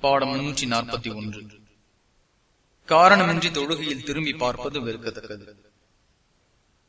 பாடம் முன்னூற்றி நாற்பத்தி ஒன்று. காரணமின்றி தொழுகையில் திரும்பி பார்ப்பது வெறுக்கத்தக்கது.